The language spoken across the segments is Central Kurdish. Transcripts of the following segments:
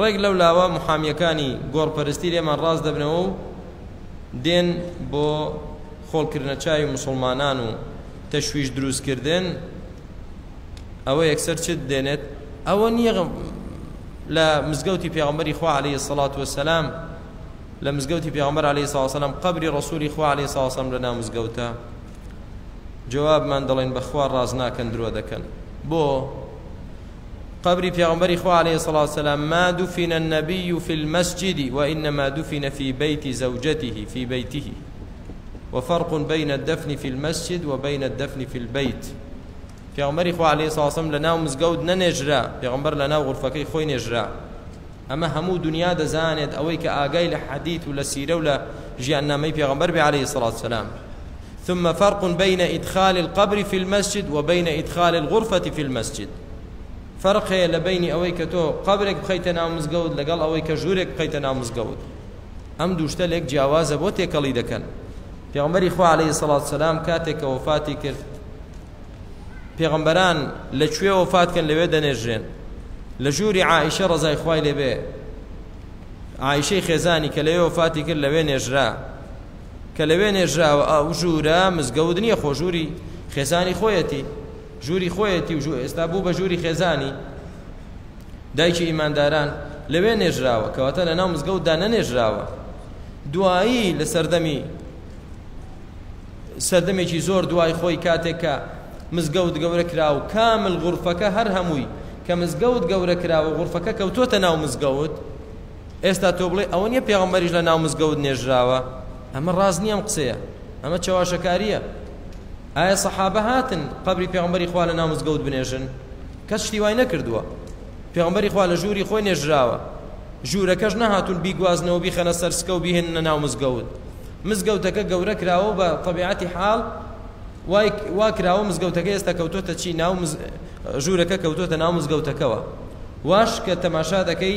ڕێک لەو لاوە محامیەکانی گۆڕپەرستی لێمان ڕاست دەبنەوە و دێن بۆ خۆڵکردنە چاوی مسلمانان و تەشویش دروستکردن ئەوە یەکسەر چت دێنێت ئەوە نییە لە مزگەوتی پێغمبەری خوا عليه سەڵات وسلام لە مزگەوتی پێغمبەر عليه ساوسلام قبری ڕسووری خوا عليه ساوسم لە ناو مزگەوتە جوابمان دەڵێن بەخوا ڕاز ناکەن درۆ دەکەن بۆ قەبری پێغەمبەری خوا علیە سڵ سلام ما دفن النبی فی المسجد وانما دفن فی بیت زوجته فی بیته وفرق بین الدفن فی المسجد وبین الدفن فی البیت پێغمبەری خوا علیه ساسم لە ناو مزگەوت نەنێژرا پێغمبەر لە ناو غرفەکەی خۆی نێژرا ئەمە هەموو دنیا دەزانێت ئەوەی کە ئاگای لە حەدیت و لە سیرە و لە ژیاننامەی پێغمبەر بێ عليه سڵات سلام ثم فرق بین ادخال القبر فی المسجد و بین ادخال الغرفة فی المسجد فەرق هەیە لە بەینی ئەوەی کە تۆ قەبرێک بخەیتە ناو مزگەوت لەگەڵ ئەوەی کە ژوورێک بخەیتە ناو مزگەوت ئەم دوو شتە لێک جیاوازە بۆ تێکەڵی دەکەن پێغەمبەری خوا علیه الصلاة والسلام کاتێک کە وفاتی کرد پێغەمبەران لە کوێ وفات کەن لەوێ دەنێژرێن لە ژووری عائشە ڕەزای خوای لێبێ عائشەی خێزانی کە لەوێ وفاتی کرد لەوێ نێژرا کە لەوێ نێژراوە ئەو ژوورە مزگەوت نییە خۆ ژووری خێزانی خۆیەتی ژووری خۆیەتی و ژوور ئێستا بوو بە ژووری خێزانی دایکی ئیمانداران لەوێ نێژراوە کەواتە لە ناو مزگەوتدا نەنێژراوە دوایی لە سەردەمی سەردەمێکی زۆر دوای خۆی کاتێکە مزگەوت گەورە کرا و کامل غورفەکە هەر هەمووی کە مزگەوت گەورە کراوە غورفەکە کەوتۆتە ناو مزگەوت ئێستا تۆ بڵێی ئەوە نیە پێغەمبەریش لە ناو مزگەوت نێژراوە ئەمە ڕاست نیە ئەم قسەیە ئەمە چەواشەکاریە ئایا سەحابە هاتن قەبری پێغەمبەری خوا لە ناو مزگەوت بنێژن کەس شتی وای نەکردووە پێغەمبەری خوا لە ژووری خۆی نێژراوە ژوورەکەش نەهاتون بیگوازنەوە بیخەنە سەر سکە و بهێننە ناو مزگەوت مزگەوتەکە گەورە کراوە بە طبیعەتی حاڵ وای وا کراوە مزگەوتەکە ئێستا کەوتۆتە چی ناو مز... ژوورەکە کەوتۆتە ناو مزگەوتەکەەوە واش کە تەماشا دەکەی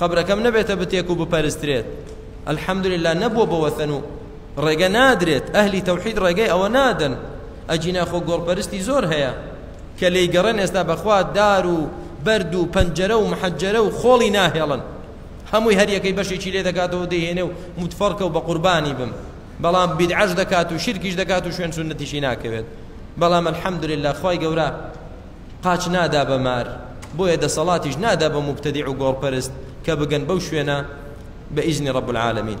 قەبرەکەم نەبێتە بتێک و بپەرسترێت الحمدللە نەبووە بە وەثن و ڕێگە نادرێت ئەهلی تەوحید ڕێگەی ئەوە نادەن ئەجینا خۆ گۆڵپەرستی زۆر هەیە کە لێی گەڕێن ئێستا بەخوا دار و بەرد و پەنجەرە و محەجەرە و خۆڵی ناهێڵن هەمووی هەریەکەی بەشێکی لێ دەکاتەوە دەیهێنێ و متفەڕکە و بە قوربانی بم بەڵام بیدعەش دەکات و شرکیش دەکات و شوێن سونەتیشی ناکەوێت بەڵام الحمدللە خوای گەورە قاچ نادا بە مار بۆیە دەسەڵاتیش نادا بە موبتەدیع و گۆڕپەرست کە بگەن بەو شوێنە بە ئیزنی رب العالمین.